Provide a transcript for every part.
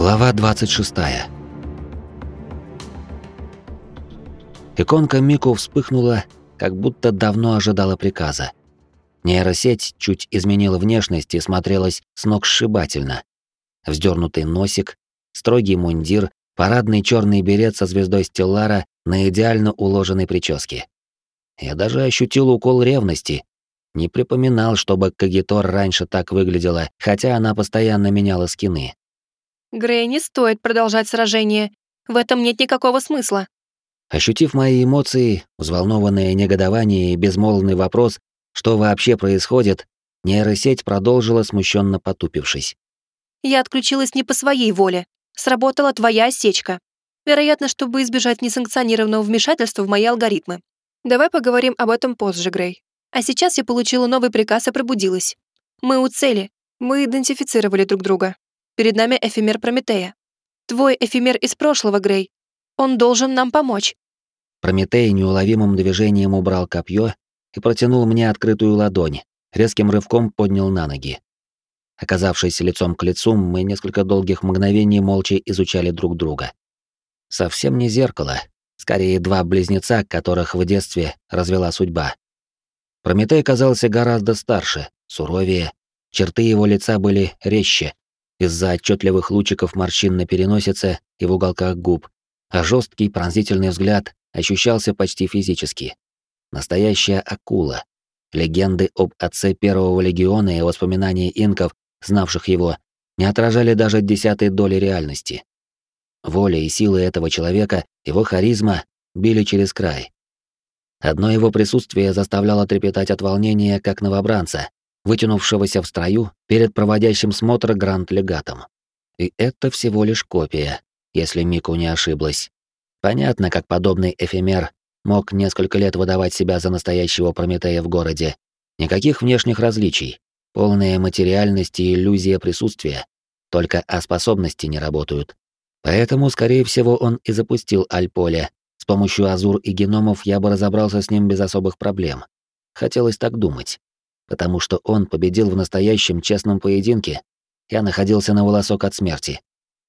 Глава 26. Иконка Мику вспыхнула, как будто давно ожидала приказа. Нейросеть чуть изменила внешность и смотрелась с ног сшибательно. Вздернутый носик, строгий мундир, парадный черный берет со звездой Стеллара на идеально уложенной прическе. Я даже ощутил укол ревности. Не припоминал, чтобы Кагитор раньше так выглядела, хотя она постоянно меняла скины. Грей, не стоит продолжать сражение. В этом нет никакого смысла. Ощутив мои эмоции, взволнованное негодование и безмолвный вопрос, что вообще происходит, нейросеть продолжила, смущенно потупившись. Я отключилась не по своей воле. Сработала твоя осечка. Вероятно, чтобы избежать несанкционированного вмешательства в мои алгоритмы. Давай поговорим об этом позже, Грей. А сейчас я получила новый приказ и пробудилась. Мы у цели. Мы идентифицировали друг друга. Перед нами эфемер Прометея. Твой эфемер из прошлого, Грей. Он должен нам помочь». Прометей неуловимым движением убрал копье и протянул мне открытую ладонь, резким рывком поднял на ноги. Оказавшись лицом к лицу, мы несколько долгих мгновений молча изучали друг друга. Совсем не зеркало, скорее два близнеца, которых в детстве развела судьба. Прометей казался гораздо старше, суровее, черты его лица были резче, из-за отчетливых лучиков морщин на переносице и в уголках губ, а жесткий пронзительный взгляд ощущался почти физически. Настоящая акула. Легенды об отце первого легиона и воспоминания инков, знавших его, не отражали даже десятой доли реальности. Воля и силы этого человека, его харизма били через край. Одно его присутствие заставляло трепетать от волнения, как новобранца, вытянувшегося в строю перед проводящим смотр гранд-легатом. И это всего лишь копия, если Мику не ошиблась. Понятно, как подобный эфемер мог несколько лет выдавать себя за настоящего Прометея в городе. Никаких внешних различий, полная материальность и иллюзия присутствия. Только а способности не работают. Поэтому, скорее всего, он и запустил Альполе. С помощью Азур и геномов я бы разобрался с ним без особых проблем. Хотелось так думать потому что он победил в настоящем честном поединке. Я находился на волосок от смерти.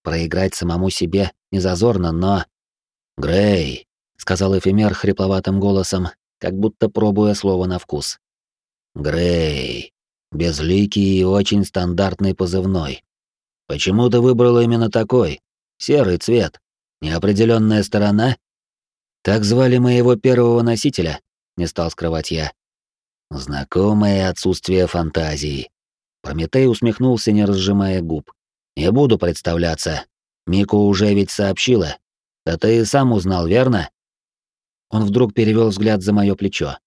Проиграть самому себе не зазорно, но... «Грей», — сказал эфемер хрипловатым голосом, как будто пробуя слово на вкус. «Грей. Безликий и очень стандартный позывной. Почему ты выбрал именно такой? Серый цвет. Неопределенная сторона?» «Так звали моего первого носителя», — не стал скрывать я. Знакомое отсутствие фантазии. Прометей усмехнулся, не разжимая губ. Не буду представляться. Мику уже ведь сообщила. Да ты и сам узнал, верно? Он вдруг перевел взгляд за мое плечо.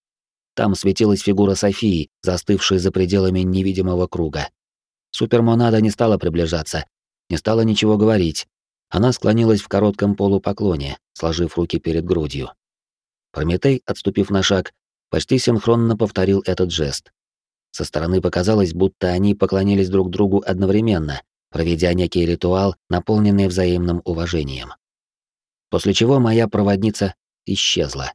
Там светилась фигура Софии, застывшей за пределами невидимого круга. Супермонада не стала приближаться, не стала ничего говорить. Она склонилась в коротком полупоклоне, сложив руки перед грудью. Прометей, отступив на шаг, почти синхронно повторил этот жест. Со стороны показалось, будто они поклонились друг другу одновременно, проведя некий ритуал, наполненный взаимным уважением. После чего моя проводница исчезла.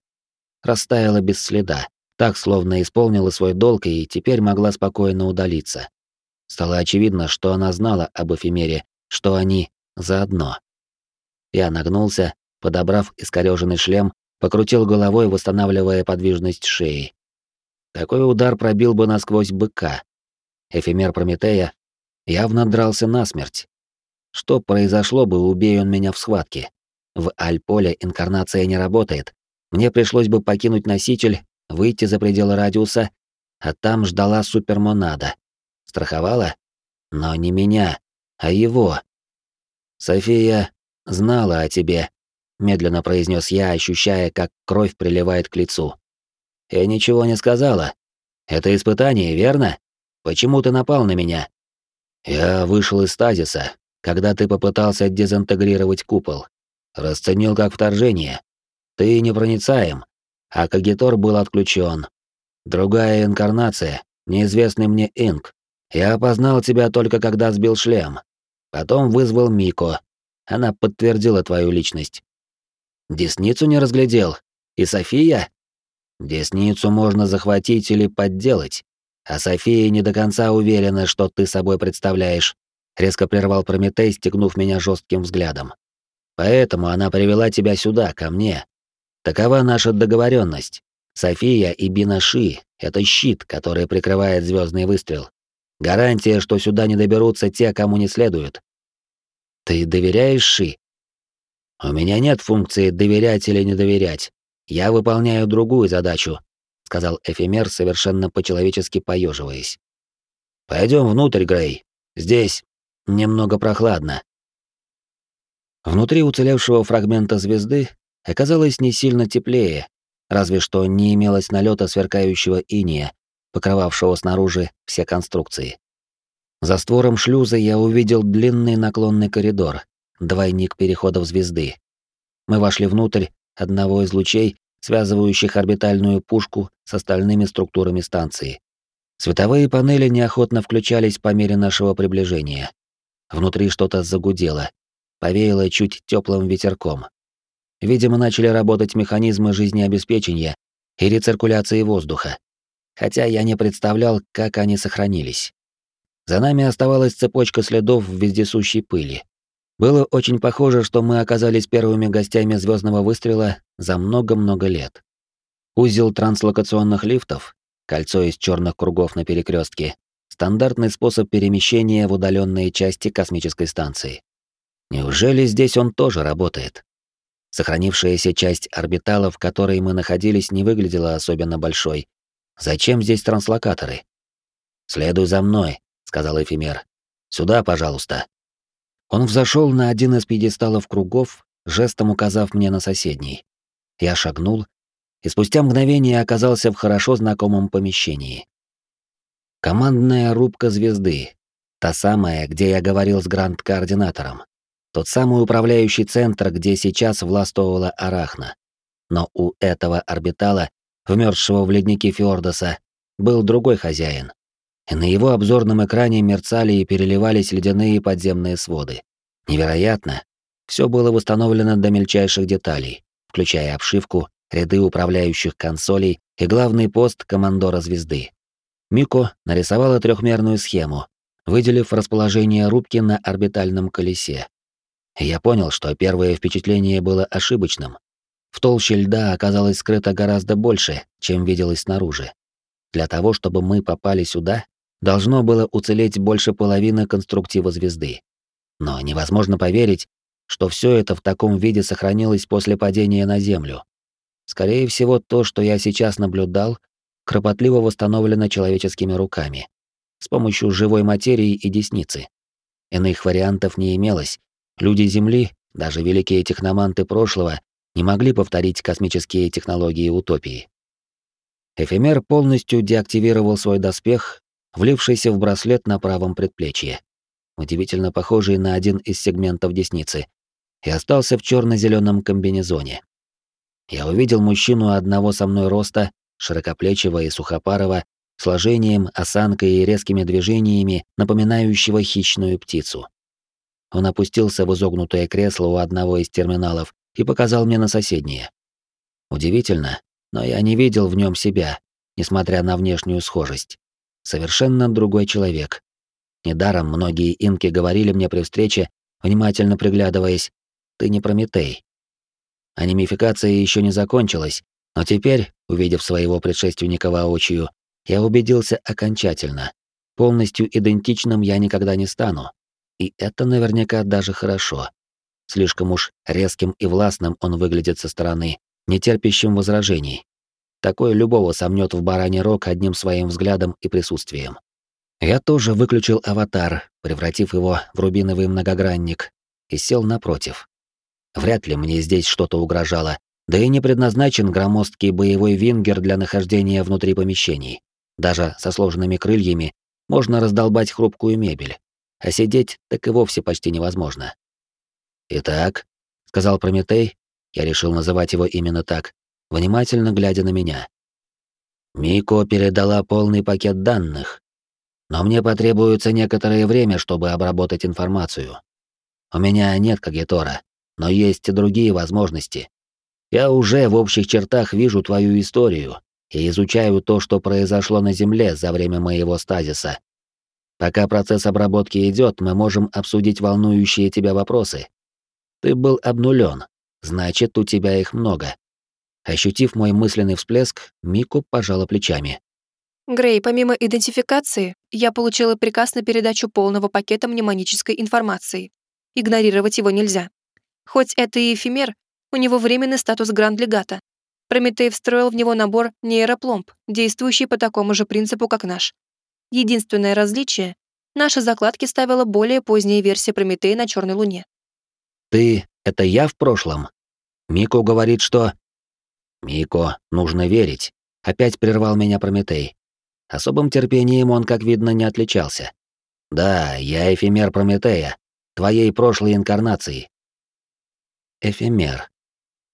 Растаяла без следа, так словно исполнила свой долг и теперь могла спокойно удалиться. Стало очевидно, что она знала об эфемере, что они заодно. Я нагнулся, подобрав искорёженный шлем покрутил головой, восстанавливая подвижность шеи. Такой удар пробил бы насквозь быка. Эфемер Прометея явно дрался насмерть. Что произошло бы, убей он меня в схватке. В Альполе инкарнация не работает. Мне пришлось бы покинуть носитель, выйти за пределы радиуса, а там ждала супермонада. Страховала? Но не меня, а его. София знала о тебе, медленно произнес я, ощущая, как кровь приливает к лицу. Я ничего не сказала. Это испытание, верно? Почему ты напал на меня? Я вышел из стазиса, когда ты попытался дезинтегрировать купол. Расценил как вторжение. Ты непроницаем, а Кагитор был отключен. Другая инкарнация, неизвестный мне Инк. Я опознал тебя только когда сбил шлем. Потом вызвал Мико. Она подтвердила твою личность. Десницу не разглядел. И София? Десницу можно захватить или подделать. А София не до конца уверена, что ты собой представляешь. резко прервал Прометей, стегнув меня жестким взглядом. Поэтому она привела тебя сюда, ко мне. Такова наша договоренность. София и Бинаши — это щит, который прикрывает звездный выстрел. Гарантия, что сюда не доберутся те, кому не следует. Ты доверяешь Ши? У меня нет функции доверять или не доверять. Я выполняю другую задачу, сказал эфемер, совершенно по-человечески поеживаясь. Пойдем внутрь, Грей. Здесь немного прохладно. Внутри уцелевшего фрагмента звезды оказалось не сильно теплее, разве что не имелось налета сверкающего иния, покрывавшего снаружи все конструкции. За створом шлюза я увидел длинный наклонный коридор, двойник переходов звезды. Мы вошли внутрь одного из лучей, связывающих орбитальную пушку с остальными структурами станции. Световые панели неохотно включались по мере нашего приближения. Внутри что-то загудело, повеяло чуть теплым ветерком. Видимо, начали работать механизмы жизнеобеспечения и рециркуляции воздуха. Хотя я не представлял, как они сохранились. За нами оставалась цепочка следов в вездесущей пыли. Было очень похоже, что мы оказались первыми гостями звездного выстрела за много-много лет. Узел транслокационных лифтов, кольцо из черных кругов на перекрестке, стандартный способ перемещения в удаленные части космической станции. Неужели здесь он тоже работает? Сохранившаяся часть орбитала, в которой мы находились, не выглядела особенно большой. Зачем здесь транслокаторы? «Следуй за мной», — сказал эфемер. «Сюда, пожалуйста». Он взошел на один из пьедесталов кругов, жестом указав мне на соседний. Я шагнул и спустя мгновение оказался в хорошо знакомом помещении. Командная рубка звезды. Та самая, где я говорил с гранд-координатором. Тот самый управляющий центр, где сейчас властвовала Арахна. Но у этого орбитала, вмерзшего в ледники Фьордоса, был другой хозяин. И на его обзорном экране мерцали и переливались ледяные подземные своды. Невероятно. Все было восстановлено до мельчайших деталей, включая обшивку, ряды управляющих консолей и главный пост командора звезды. Мико нарисовала трехмерную схему, выделив расположение рубки на орбитальном колесе я понял, что первое впечатление было ошибочным. В толще льда оказалось скрыто гораздо больше, чем виделось снаружи. Для того, чтобы мы попали сюда, должно было уцелеть больше половины конструктива звезды. Но невозможно поверить, что все это в таком виде сохранилось после падения на Землю. Скорее всего, то, что я сейчас наблюдал, кропотливо восстановлено человеческими руками, с помощью живой материи и десницы. Иных вариантов не имелось, Люди Земли, даже великие техноманты прошлого, не могли повторить космические технологии утопии. Эфемер полностью деактивировал свой доспех, влившийся в браслет на правом предплечье, удивительно похожий на один из сегментов десницы, и остался в черно зеленом комбинезоне. Я увидел мужчину одного со мной роста, широкоплечего и сухопарого, сложением, осанкой и резкими движениями, напоминающего хищную птицу. Он опустился в изогнутое кресло у одного из терминалов и показал мне на соседнее. Удивительно, но я не видел в нем себя, несмотря на внешнюю схожесть. Совершенно другой человек. Недаром многие инки говорили мне при встрече, внимательно приглядываясь, «Ты не Прометей». Анимификация еще не закончилась, но теперь, увидев своего предшественника воочию, я убедился окончательно. Полностью идентичным я никогда не стану. И это наверняка даже хорошо. Слишком уж резким и властным он выглядит со стороны, не терпящим возражений. Такой любого сомнет в баране рог одним своим взглядом и присутствием. Я тоже выключил аватар, превратив его в рубиновый многогранник, и сел напротив. Вряд ли мне здесь что-то угрожало, да и не предназначен громоздкий боевой вингер для нахождения внутри помещений. Даже со сложными крыльями можно раздолбать хрупкую мебель а сидеть так и вовсе почти невозможно. «Итак», — сказал Прометей, я решил называть его именно так, внимательно глядя на меня. «Мико передала полный пакет данных, но мне потребуется некоторое время, чтобы обработать информацию. У меня нет Кагитора, но есть и другие возможности. Я уже в общих чертах вижу твою историю и изучаю то, что произошло на Земле за время моего стазиса. Пока процесс обработки идет, мы можем обсудить волнующие тебя вопросы. Ты был обнулен, значит, у тебя их много. Ощутив мой мысленный всплеск, Мику пожала плечами. Грей, помимо идентификации, я получила приказ на передачу полного пакета мнемонической информации. Игнорировать его нельзя. Хоть это и эфемер, у него временный статус гранд-легата. Прометей встроил в него набор нейропломб, действующий по такому же принципу, как наш. Единственное различие — наши закладки ставила более поздняя версия Прометея на Черной Луне. «Ты — это я в прошлом?» Мико говорит, что... «Мико, нужно верить», — опять прервал меня Прометей. Особым терпением он, как видно, не отличался. «Да, я эфемер Прометея, твоей прошлой инкарнации». Эфемер.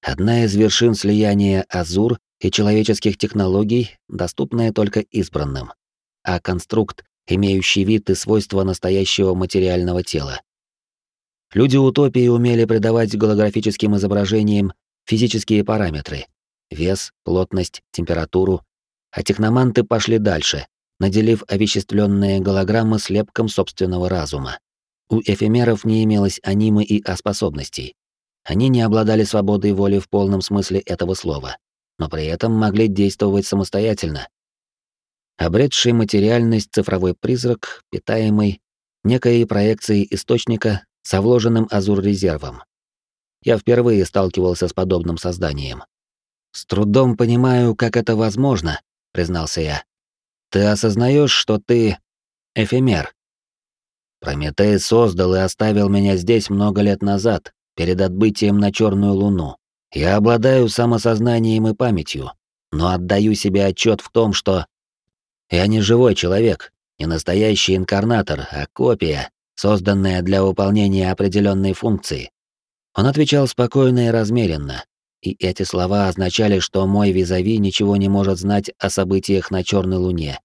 Одна из вершин слияния Азур и человеческих технологий, доступная только избранным а конструкт, имеющий вид и свойства настоящего материального тела. Люди утопии умели придавать голографическим изображениям физические параметры — вес, плотность, температуру, а техноманты пошли дальше, наделив овеществленные голограммы слепком собственного разума. У эфемеров не имелось анимы и А-способностей. Они не обладали свободой воли в полном смысле этого слова, но при этом могли действовать самостоятельно, обретший материальность цифровой призрак, питаемый некой проекцией источника со вложенным азур-резервом. Я впервые сталкивался с подобным созданием. «С трудом понимаю, как это возможно», — признался я. «Ты осознаешь, что ты эфемер?» Прометей создал и оставил меня здесь много лет назад, перед отбытием на Черную Луну. Я обладаю самосознанием и памятью, но отдаю себе отчет в том, что я не живой человек, не настоящий инкарнатор, а копия, созданная для выполнения определенной функции. Он отвечал спокойно и размеренно, и эти слова означали, что мой визави ничего не может знать о событиях на Черной Луне,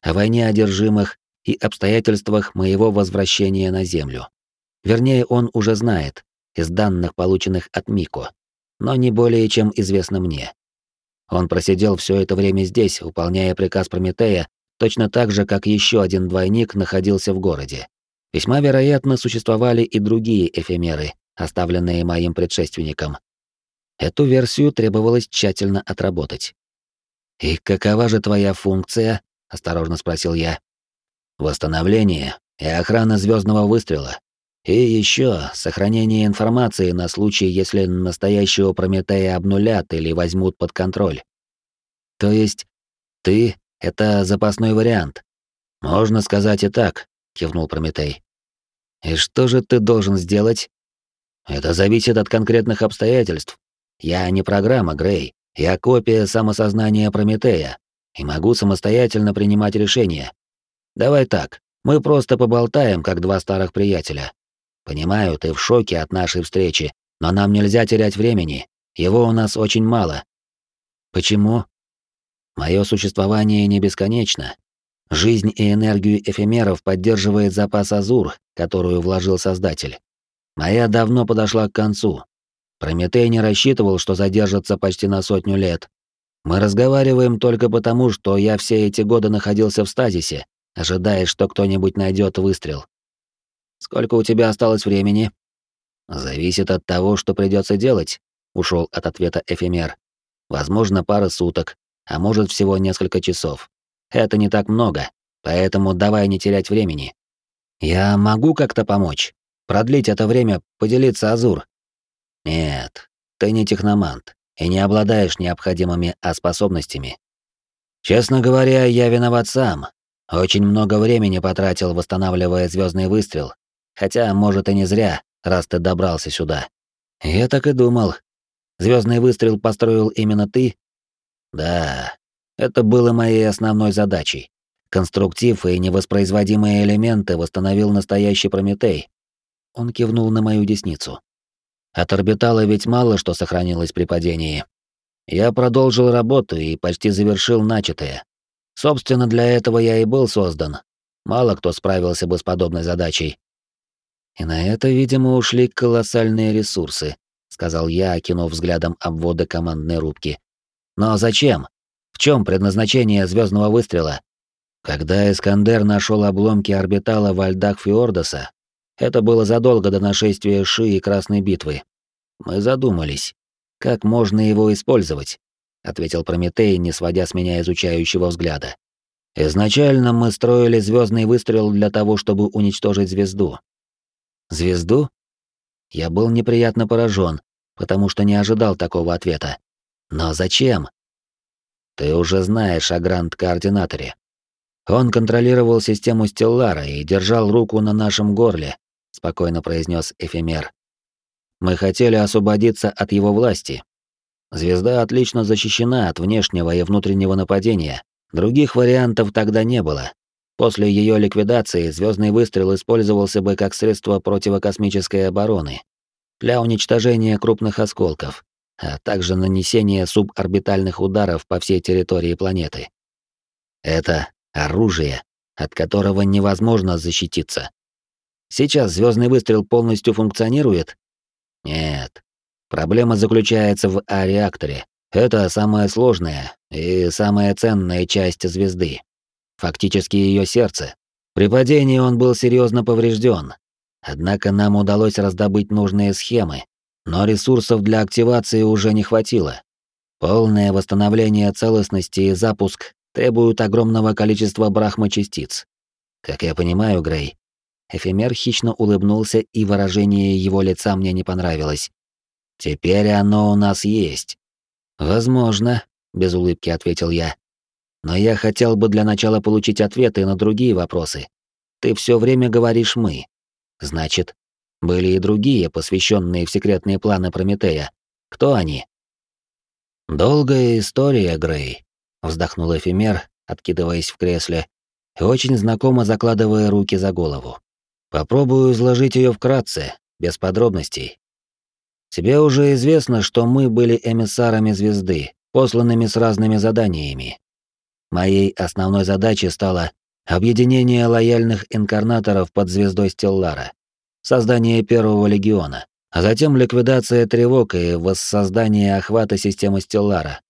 о войне одержимых и обстоятельствах моего возвращения на Землю. Вернее, он уже знает, из данных, полученных от Мико, но не более чем известно мне. Он просидел все это время здесь, выполняя приказ Прометея, точно так же, как еще один двойник находился в городе. Весьма вероятно, существовали и другие эфемеры, оставленные моим предшественником. Эту версию требовалось тщательно отработать. «И какова же твоя функция?» — осторожно спросил я. «Восстановление и охрана звездного выстрела. И еще сохранение информации на случай, если настоящего Прометея обнулят или возьмут под контроль. То есть ты — это запасной вариант. Можно сказать и так, кивнул Прометей. И что же ты должен сделать? Это зависит от конкретных обстоятельств. Я не программа, Грей. Я копия самосознания Прометея и могу самостоятельно принимать решения. Давай так, мы просто поболтаем, как два старых приятеля. Понимаю, ты в шоке от нашей встречи, но нам нельзя терять времени. Его у нас очень мало. Почему? Мое существование не бесконечно. Жизнь и энергию эфемеров поддерживает запас Азур, которую вложил Создатель. Моя давно подошла к концу. Прометей не рассчитывал, что задержится почти на сотню лет. Мы разговариваем только потому, что я все эти годы находился в стазисе, ожидая, что кто-нибудь найдет выстрел. Сколько у тебя осталось времени? Зависит от того, что придется делать, ушел от ответа эфемер. Возможно, пара суток, а может всего несколько часов. Это не так много, поэтому давай не терять времени. Я могу как-то помочь? Продлить это время, поделиться Азур? Нет, ты не техномант и не обладаешь необходимыми А-способностями. Честно говоря, я виноват сам. Очень много времени потратил, восстанавливая звездный выстрел, Хотя, может, и не зря, раз ты добрался сюда. Я так и думал. Звездный выстрел построил именно ты? Да, это было моей основной задачей. Конструктив и невоспроизводимые элементы восстановил настоящий Прометей. Он кивнул на мою десницу. От орбитала ведь мало что сохранилось при падении. Я продолжил работу и почти завершил начатое. Собственно, для этого я и был создан. Мало кто справился бы с подобной задачей. И на это, видимо, ушли колоссальные ресурсы, сказал я, окинув взглядом обводы командной рубки. Но зачем? В чем предназначение звездного выстрела? Когда Искандер нашел обломки орбитала во льдах Фиордоса, это было задолго до нашествия Ши и Красной битвы. Мы задумались, как можно его использовать, ответил Прометей, не сводя с меня изучающего взгляда. Изначально мы строили звездный выстрел для того, чтобы уничтожить звезду. Звезду? Я был неприятно поражен, потому что не ожидал такого ответа. Но зачем? Ты уже знаешь о Гранд-координаторе. Он контролировал систему Стеллара и держал руку на нашем горле, спокойно произнес Эфемер. Мы хотели освободиться от его власти. Звезда отлично защищена от внешнего и внутреннего нападения. Других вариантов тогда не было. После ее ликвидации звездный выстрел использовался бы как средство противокосмической обороны для уничтожения крупных осколков, а также нанесения суборбитальных ударов по всей территории планеты. Это оружие, от которого невозможно защититься. Сейчас звездный выстрел полностью функционирует? Нет. Проблема заключается в А-реакторе. Это самая сложная и самая ценная часть звезды. Фактически ее сердце. При падении он был серьезно поврежден. Однако нам удалось раздобыть нужные схемы, но ресурсов для активации уже не хватило. Полное восстановление целостности и запуск требуют огромного количества брахмачастиц. Как я понимаю, Грей, эфемер хищно улыбнулся, и выражение его лица мне не понравилось. Теперь оно у нас есть. Возможно, без улыбки ответил я. Но я хотел бы для начала получить ответы на другие вопросы. Ты все время говоришь мы. Значит, были и другие, посвященные в секретные планы Прометея. Кто они? Долгая история, Грей вздохнул эфемер, откидываясь в кресле, и очень знакомо закладывая руки за голову. Попробую изложить ее вкратце, без подробностей. Тебе уже известно, что мы были эмиссарами звезды, посланными с разными заданиями. Моей основной задачей стало объединение лояльных инкарнаторов под звездой Стеллара, создание первого легиона, а затем ликвидация тревог и воссоздание охвата системы Стеллара,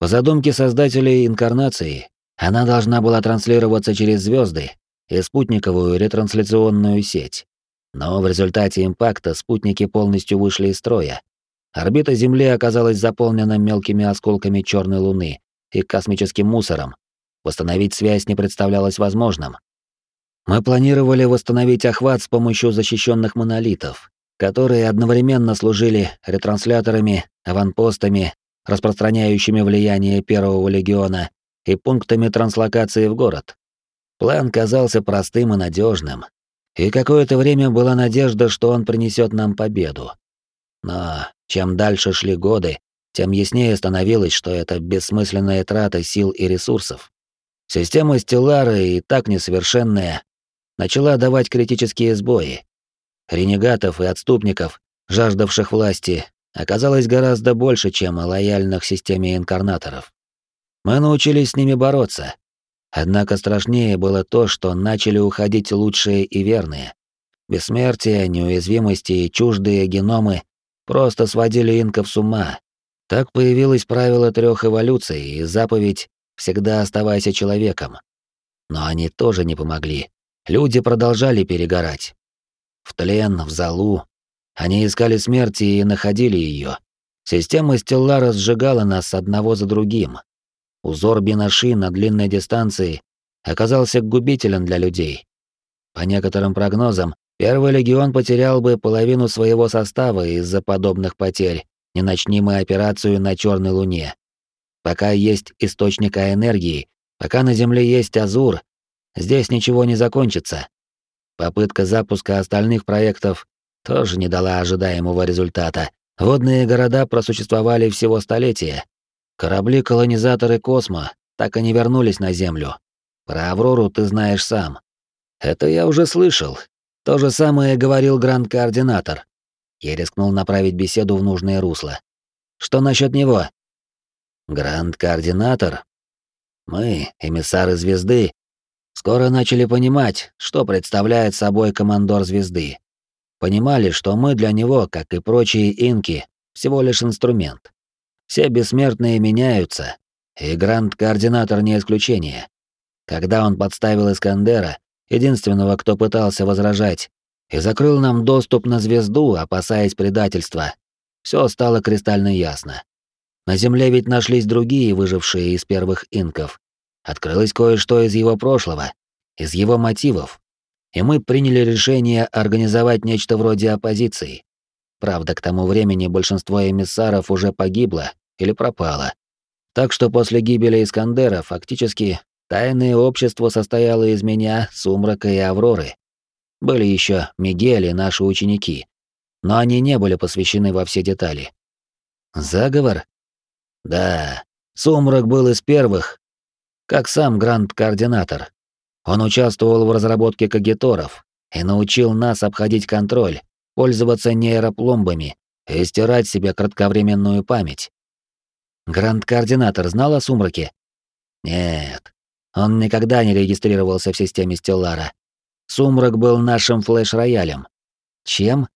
по задумке создателей инкарнации, она должна была транслироваться через звезды и спутниковую ретрансляционную сеть. Но в результате импакта спутники полностью вышли из строя. Орбита Земли оказалась заполнена мелкими осколками черной Луны и космическим мусором. Восстановить связь не представлялось возможным. Мы планировали восстановить охват с помощью защищенных монолитов, которые одновременно служили ретрансляторами, аванпостами распространяющими влияние Первого легиона и пунктами транслокации в город. План казался простым и надежным, и какое-то время была надежда, что он принесет нам победу. Но чем дальше шли годы, тем яснее становилось, что это бессмысленная трата сил и ресурсов. Система Стеллара, и так несовершенная, начала давать критические сбои. Ренегатов и отступников, жаждавших власти, оказалось гораздо больше, чем лояльных системе инкарнаторов. Мы научились с ними бороться. Однако страшнее было то, что начали уходить лучшие и верные. Бессмертие, неуязвимости и чуждые геномы просто сводили инков с ума. Так появилось правило трех эволюций и заповедь «всегда оставайся человеком». Но они тоже не помогли. Люди продолжали перегорать. В тлен, в залу, они искали смерти и находили ее. Система Стеллара сжигала нас одного за другим. Узор Бинаши на длинной дистанции оказался губителен для людей. По некоторым прогнозам, Первый легион потерял бы половину своего состава из-за подобных потерь, не начни мы операцию на Черной Луне. Пока есть источник энергии, пока на Земле есть Азур, здесь ничего не закончится. Попытка запуска остальных проектов тоже не дала ожидаемого результата. Водные города просуществовали всего столетия. Корабли-колонизаторы Космо так и не вернулись на Землю. Про Аврору ты знаешь сам. Это я уже слышал. То же самое говорил гранд-координатор. Я рискнул направить беседу в нужное русло. Что насчет него? Гранд-координатор? Мы, эмиссары звезды, скоро начали понимать, что представляет собой командор звезды. Понимали, что мы для него, как и прочие инки, всего лишь инструмент. Все бессмертные меняются, и Гранд-координатор не исключение. когда он подставил Искандера, единственного, кто пытался возражать, и закрыл нам доступ на звезду, опасаясь предательства, все стало кристально ясно. На Земле ведь нашлись другие выжившие из первых инков. Открылось кое-что из его прошлого, из его мотивов. И мы приняли решение организовать нечто вроде оппозиции. Правда, к тому времени большинство эмиссаров уже погибло или пропало. Так что после гибели Искандера фактически тайное общество состояло из меня, Сумрака и Авроры. Были еще Мигель и наши ученики, но они не были посвящены во все детали. Заговор? Да, Сумрак был из первых, как сам гранд-координатор. Он участвовал в разработке когиторов и научил нас обходить контроль, пользоваться нейропломбами и стирать себе кратковременную память. Гранд-координатор знал о сумраке? Нет, он никогда не регистрировался в системе Стеллара. Сумрак был нашим флеш-роялем. Чем?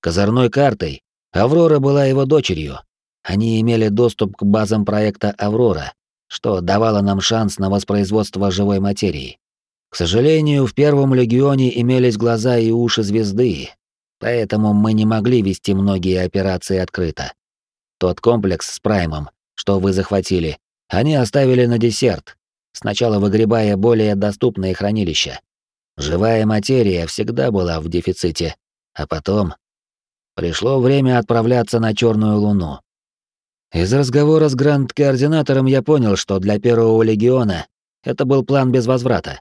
Козырной картой. Аврора была его дочерью. Они имели доступ к базам проекта «Аврора», что давало нам шанс на воспроизводство живой материи. К сожалению, в Первом Легионе имелись глаза и уши звезды, поэтому мы не могли вести многие операции открыто. Тот комплекс с Праймом, что вы захватили, они оставили на десерт, сначала выгребая более доступные хранилища. Живая материя всегда была в дефиците, а потом пришло время отправляться на Черную Луну. Из разговора с гранд-координатором я понял, что для Первого Легиона это был план без возврата.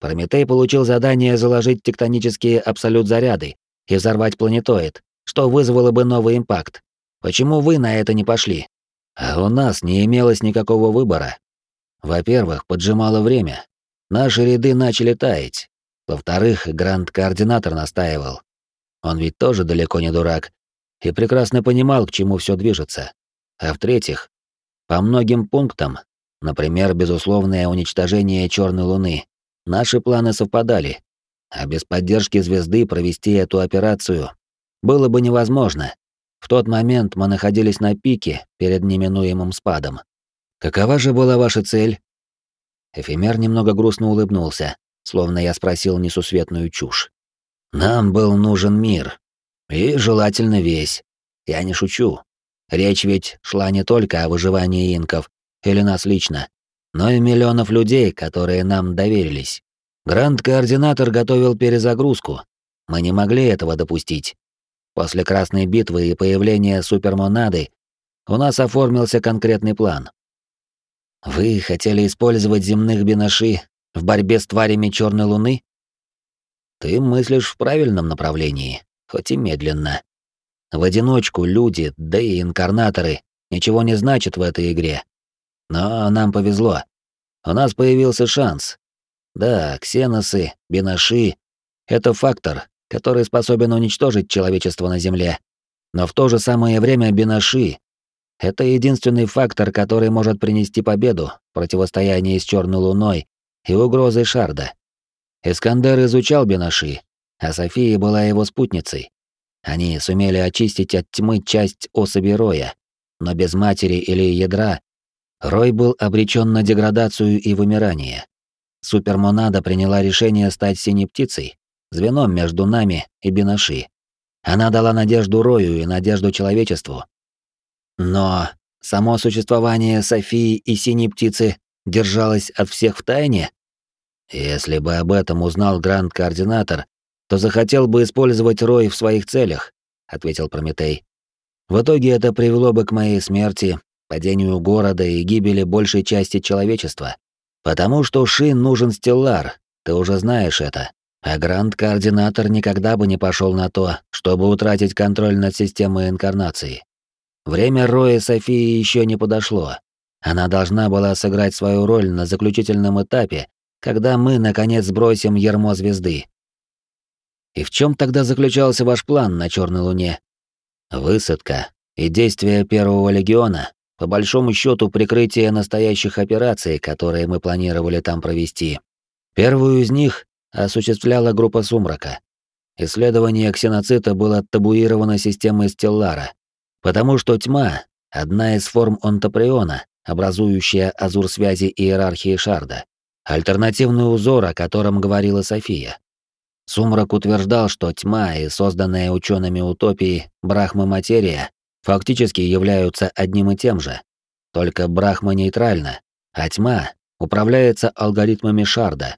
Прометей получил задание заложить тектонические абсолют-заряды и взорвать планетоид, что вызвало бы новый импакт. Почему вы на это не пошли? А у нас не имелось никакого выбора. Во-первых, поджимало время. Наши ряды начали таять. Во-вторых, гранд-координатор настаивал. Он ведь тоже далеко не дурак и прекрасно понимал, к чему все движется. А в-третьих, по многим пунктам, например, безусловное уничтожение Черной Луны, Наши планы совпадали, а без поддержки звезды провести эту операцию было бы невозможно. В тот момент мы находились на пике перед неминуемым спадом. Какова же была ваша цель? Эфемер немного грустно улыбнулся, словно я спросил несусветную чушь. Нам был нужен мир. И желательно весь. Я не шучу. Речь ведь шла не только о выживании инков или нас лично, но и миллионов людей, которые нам доверились. Гранд-координатор готовил перезагрузку. Мы не могли этого допустить. После Красной битвы и появления супермонады у нас оформился конкретный план. Вы хотели использовать земных бинаши в борьбе с тварями Черной Луны? Ты мыслишь в правильном направлении, хоть и медленно. В одиночку люди, да и инкарнаторы, ничего не значат в этой игре. Но нам повезло. У нас появился шанс. Да, ксеносы, бинаши — это фактор, который способен уничтожить человечество на Земле. Но в то же самое время бинаши — это единственный фактор, который может принести победу в с Черной Луной и угрозой Шарда. Искандер изучал бинаши, а София была его спутницей. Они сумели очистить от тьмы часть особи Роя, но без матери или ядра Рой был обречен на деградацию и вымирание. Супермонада приняла решение стать синей птицей, звеном между нами и Бинаши. Она дала надежду Рою и надежду человечеству. Но само существование Софии и синей птицы держалось от всех в тайне? Если бы об этом узнал гранд-координатор, то захотел бы использовать Рой в своих целях, ответил Прометей. В итоге это привело бы к моей смерти падению города и гибели большей части человечества. Потому что Шин нужен Стеллар, ты уже знаешь это. А Гранд-координатор никогда бы не пошел на то, чтобы утратить контроль над системой инкарнации. Время Роя Софии еще не подошло. Она должна была сыграть свою роль на заключительном этапе, когда мы, наконец, сбросим ярмо Звезды. И в чем тогда заключался ваш план на Черной Луне? Высадка и действия Первого Легиона, по большому счету, прикрытие настоящих операций, которые мы планировали там провести. Первую из них осуществляла группа «Сумрака». Исследование ксеноцита было табуировано системой Стеллара, потому что тьма — одна из форм онтоприона, образующая азур связи иерархии Шарда. Альтернативный узор, о котором говорила София. Сумрак утверждал, что тьма и созданная учеными утопии Брахма-материя фактически являются одним и тем же. Только Брахма нейтральна, а тьма управляется алгоритмами Шарда.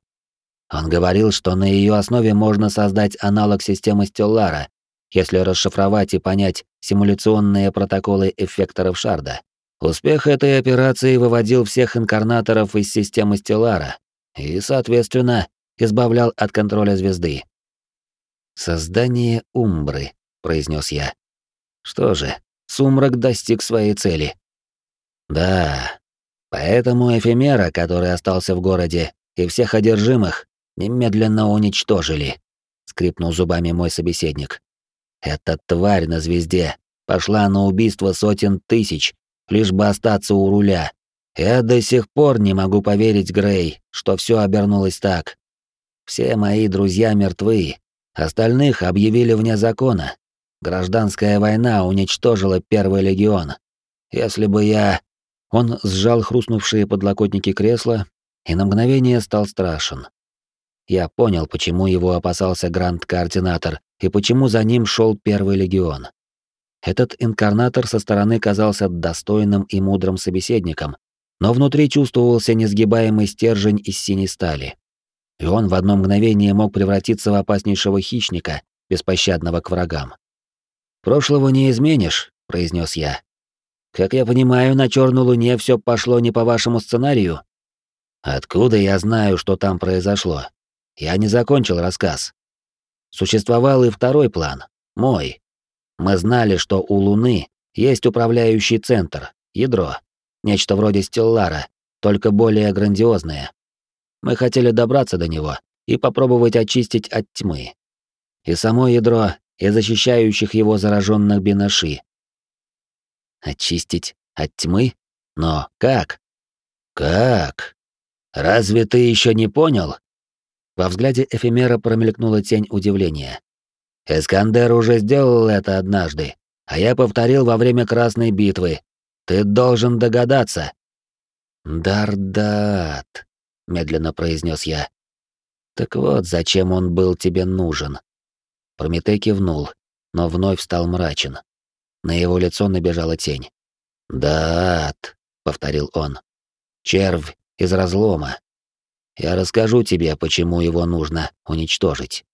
Он говорил, что на ее основе можно создать аналог системы Стеллара, если расшифровать и понять симуляционные протоколы эффекторов Шарда. Успех этой операции выводил всех инкарнаторов из системы Стеллара и, соответственно, избавлял от контроля звезды. «Создание Умбры», — произнес я. «Что же, Сумрак достиг своей цели». «Да, поэтому эфемера, который остался в городе, и всех одержимых немедленно уничтожили», — скрипнул зубами мой собеседник. «Эта тварь на звезде пошла на убийство сотен тысяч, лишь бы остаться у руля. Я до сих пор не могу поверить, Грей, что все обернулось так. Все мои друзья мертвы, остальных объявили вне закона. Гражданская война уничтожила Первый легион. Если бы я... Он сжал хрустнувшие подлокотники кресла и на мгновение стал страшен. Я понял, почему его опасался Гранд-координатор и почему за ним шел Первый легион. Этот инкарнатор со стороны казался достойным и мудрым собеседником, но внутри чувствовался несгибаемый стержень из синей стали и он в одно мгновение мог превратиться в опаснейшего хищника, беспощадного к врагам. «Прошлого не изменишь», — произнес я. «Как я понимаю, на Черной Луне все пошло не по вашему сценарию?» «Откуда я знаю, что там произошло? Я не закончил рассказ. Существовал и второй план, мой. Мы знали, что у Луны есть управляющий центр, ядро, нечто вроде Стеллара, только более грандиозное, мы хотели добраться до него и попробовать очистить от тьмы. И само ядро, и защищающих его зараженных бинаши. Очистить от тьмы? Но как? Как? Разве ты еще не понял? Во взгляде эфемера промелькнула тень удивления. Эскандер уже сделал это однажды, а я повторил во время Красной битвы. Ты должен догадаться. Дардат медленно произнес я. Так вот, зачем он был тебе нужен? Прометей кивнул, но вновь стал мрачен. На его лицо набежала тень. «Дат», — повторил он, — «червь из разлома. Я расскажу тебе, почему его нужно уничтожить».